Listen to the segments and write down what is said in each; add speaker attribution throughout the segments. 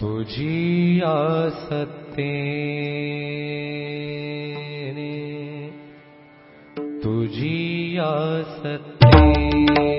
Speaker 1: ਤੁਜੀ ਆਸਤੇ ਨੇ ਤੁਜੀ ਆਸਤੇ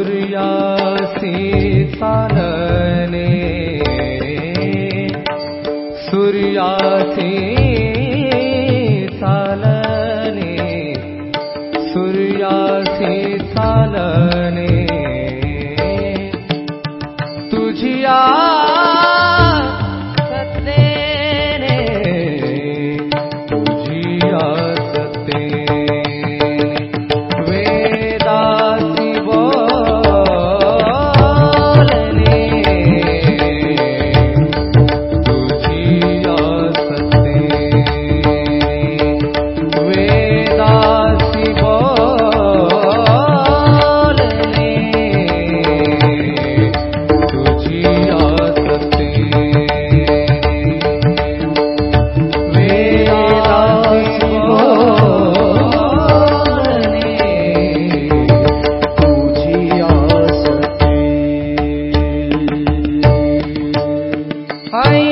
Speaker 1: सूर्ये सूर्या Hi.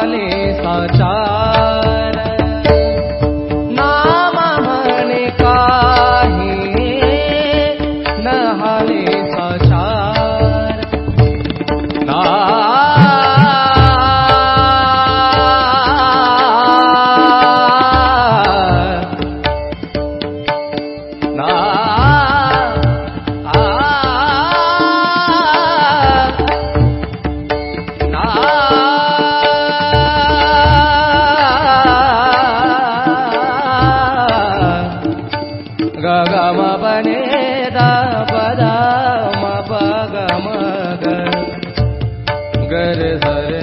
Speaker 1: वाले साचार। नाम मने काहे नहाले साचार। ना ना सागर हरे